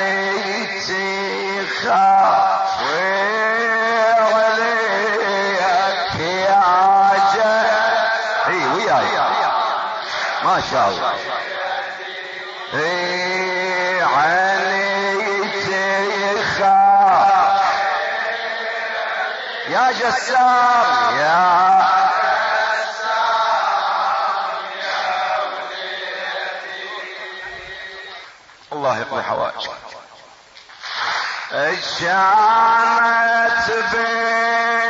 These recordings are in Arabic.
عينيتي خافي عليك يا اي وياي ما شاء الله. يا جسام يا الله يقضي حوائجك الشامت بالخيال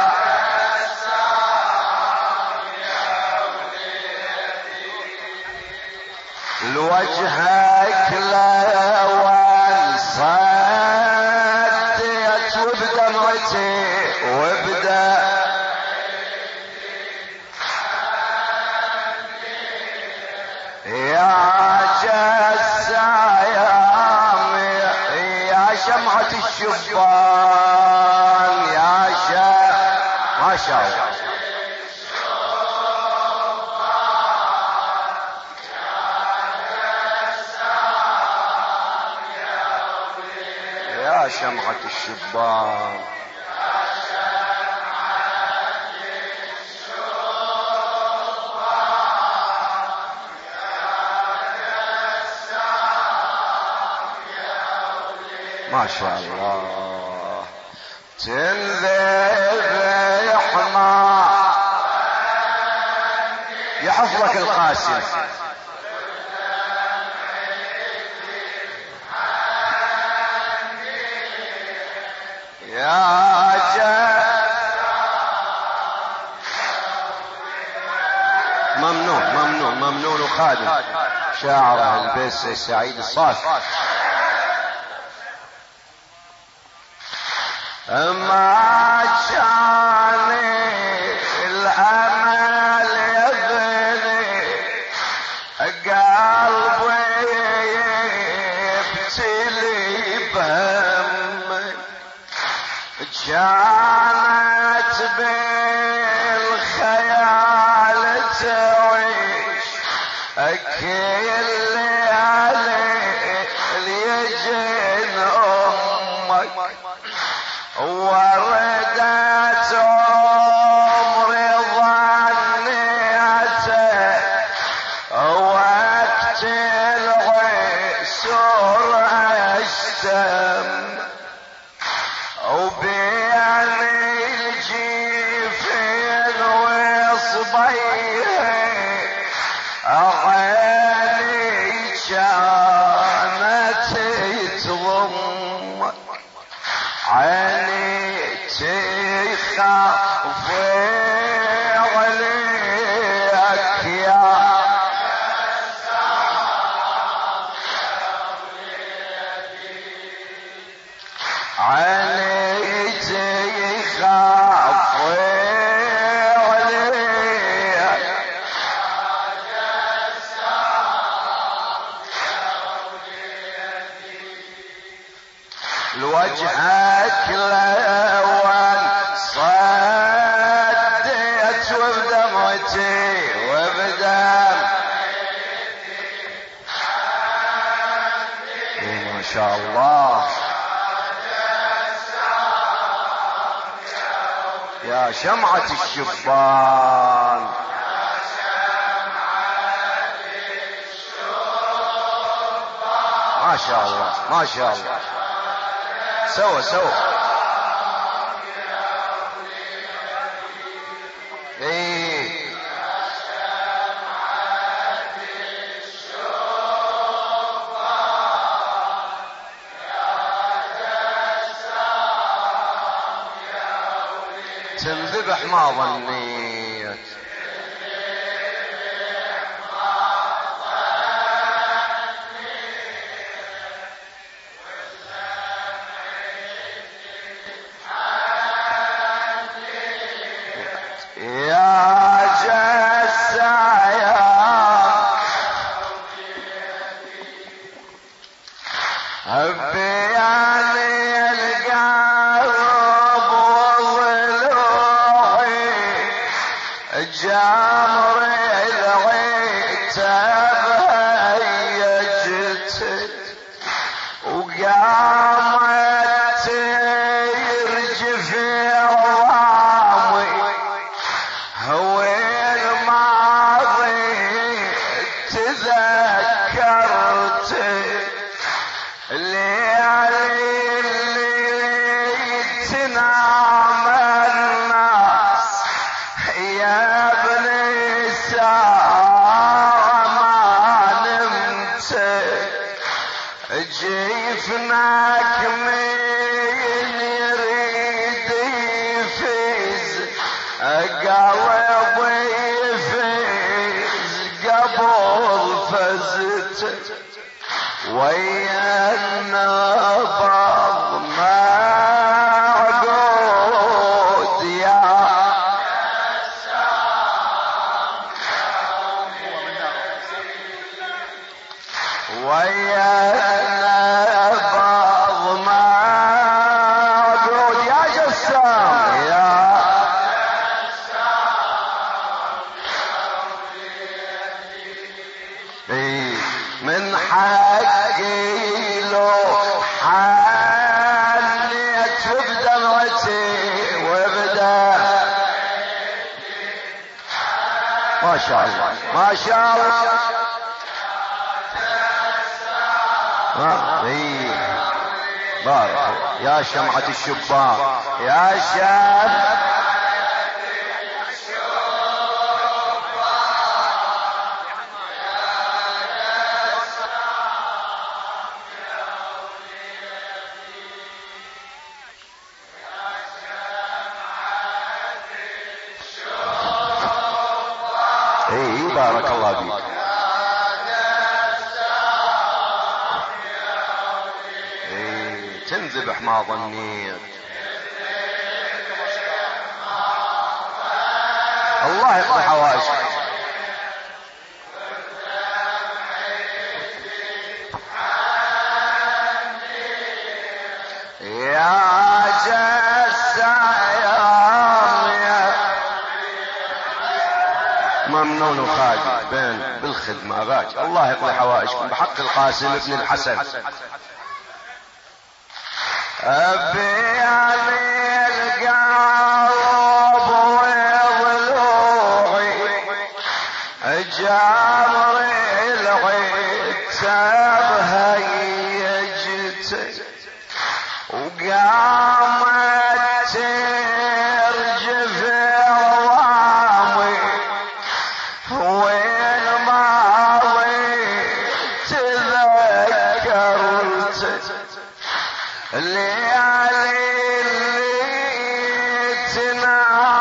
لوجهك لوان صديت وبدمعتي وبدا يا جسام يا شمعة الشبان يا شا ما شاء الله. شمعة الشبان. ما شاء الله. تنذبح ما يحفظك القاسم. ممنون ممنون ممنون وخادم. شاعر البيس السعيد الصافي. ما كان كل ليجن أمك وردت عمري ظنيتك وقت العسر اشتم وبيعني الجيفين وصبيه شمعة الشبان. ما شاء الله ما شاء الله. سوا سوا تنذبح ما ظنيت. ويا النار شاء الله. ما شاء الله. بارك يا شمعة الشبان يا ما ظنيت. الله يقضي حوائجك ممنون وخالد بين بالخدمة أباك. الله يقضي حوائجكم بحق القاسم ابن الحسن. Yeah. Krishna.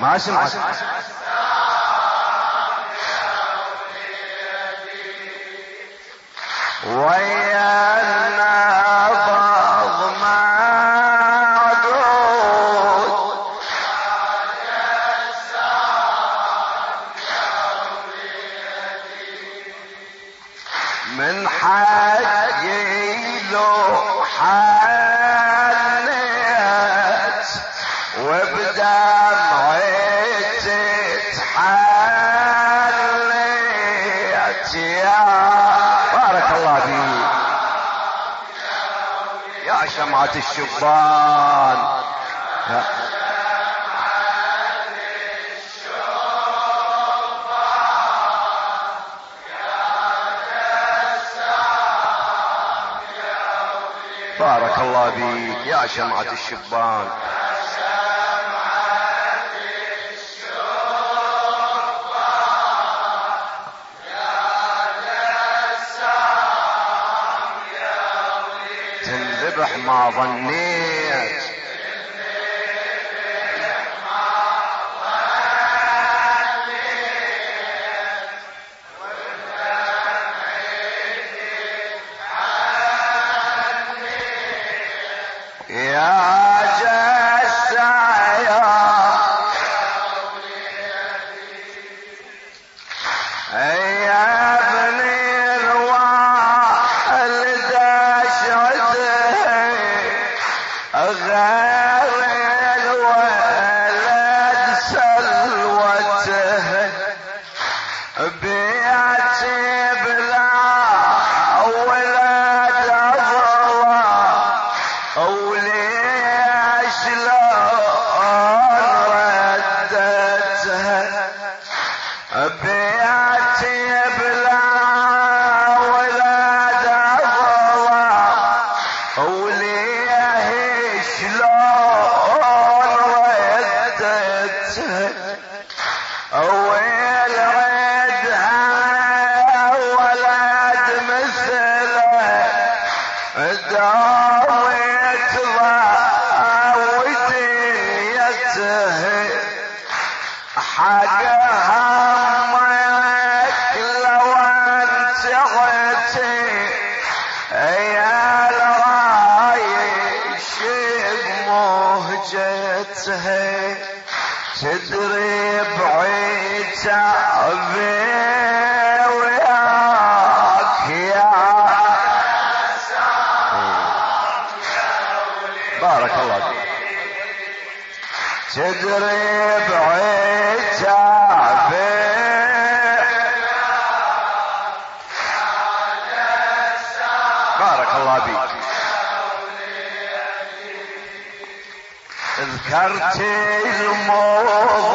معاشر عشر ويا النهض معدود من حاجي له حاجي رفعت الشبان بارك الله فيك يا شمعة الشبان 麻烦你 بيعتي بلا ولا دفرة وليش لون ردتها. بيعتي بلا ولا دفرة وليش لون ردتها. سدرے بھائی چاہے ذكرت الموضة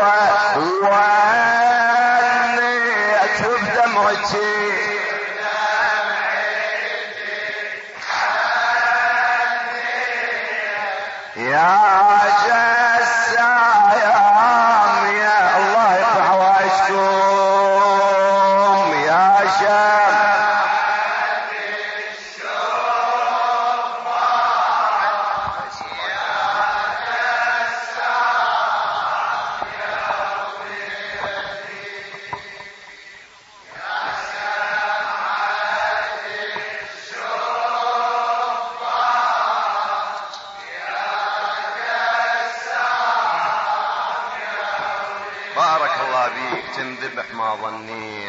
يصبح ما ظني.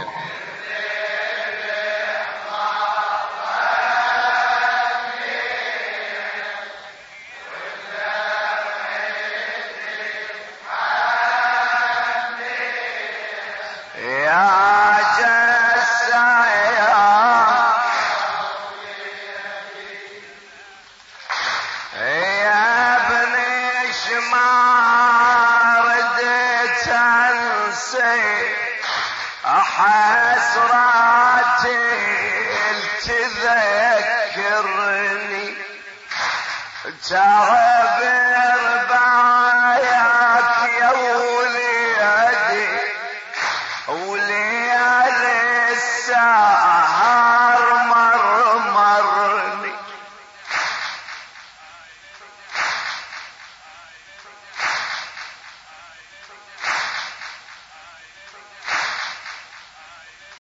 تذكرني تعبت